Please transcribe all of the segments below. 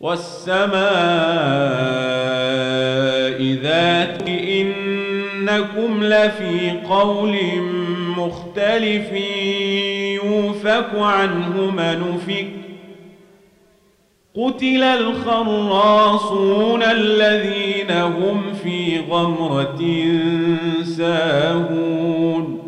والسماء ذات إنكم لفي قول مختلف يوفك عنه من فك قتل الخراصون الذين هم في غمرة ساهون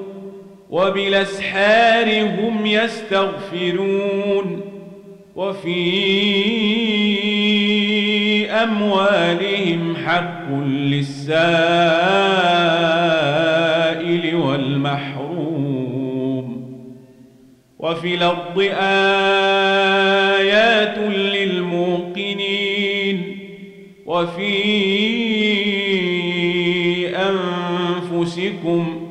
وبالأسحار هم يستغفرون وفي أموالهم حق للسائل والمحروم وفي الأرض آيات للموقنين وفي أنفسكم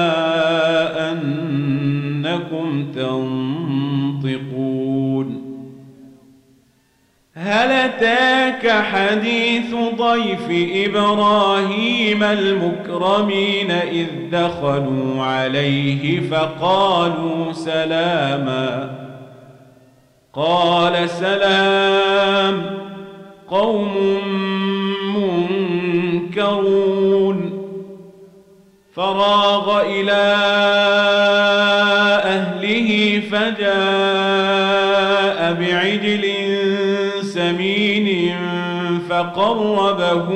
هل أتاك حديث ضيف إبراهيم المكرمين إذ دخلوا عليه فقالوا سلاما؟ قال سلام قوم منكرون. فراغ إلى أهله فجاء بعجل سمين فقربه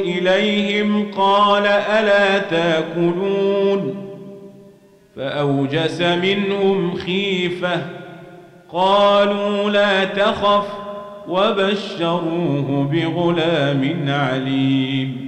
إليهم قال ألا تاكلون فأوجس منهم خيفة قالوا لا تخف وبشروه بغلام عليم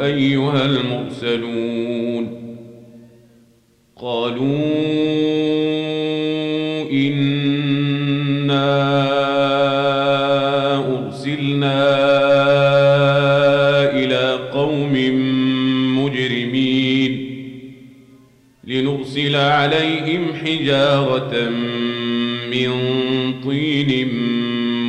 أيها المرسلون قالوا إنا أرسلنا إلى قوم مجرمين لنرسل عليهم حجارة من طين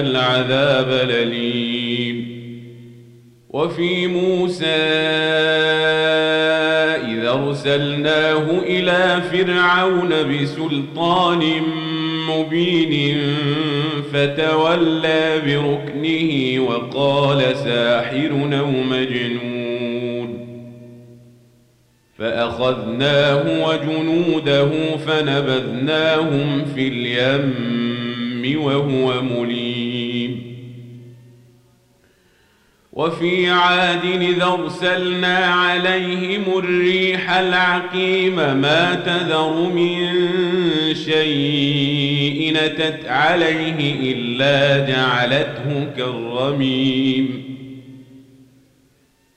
العذاب الأليم. وفي موسى إذا أرسلناه إلى فرعون بسلطان مبين فتولى بركنه وقال ساحر أو مجنون. فأخذناه وجنوده فنبذناهم في اليم وهو مليم. وفي عاد إذا أرسلنا عليهم الريح العقيم ما تذر من شيء نتت عليه إلا جعلته كالرميم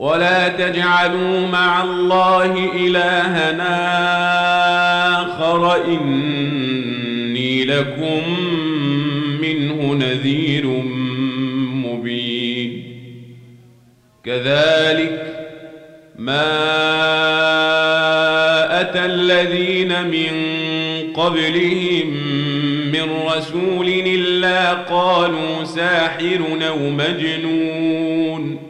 ولا تجعلوا مع الله إلهنا آخر إني لكم منه نذير مبين. كذلك ما أتى الذين من قبلهم من رسول إلا قالوا ساحر أو مجنون.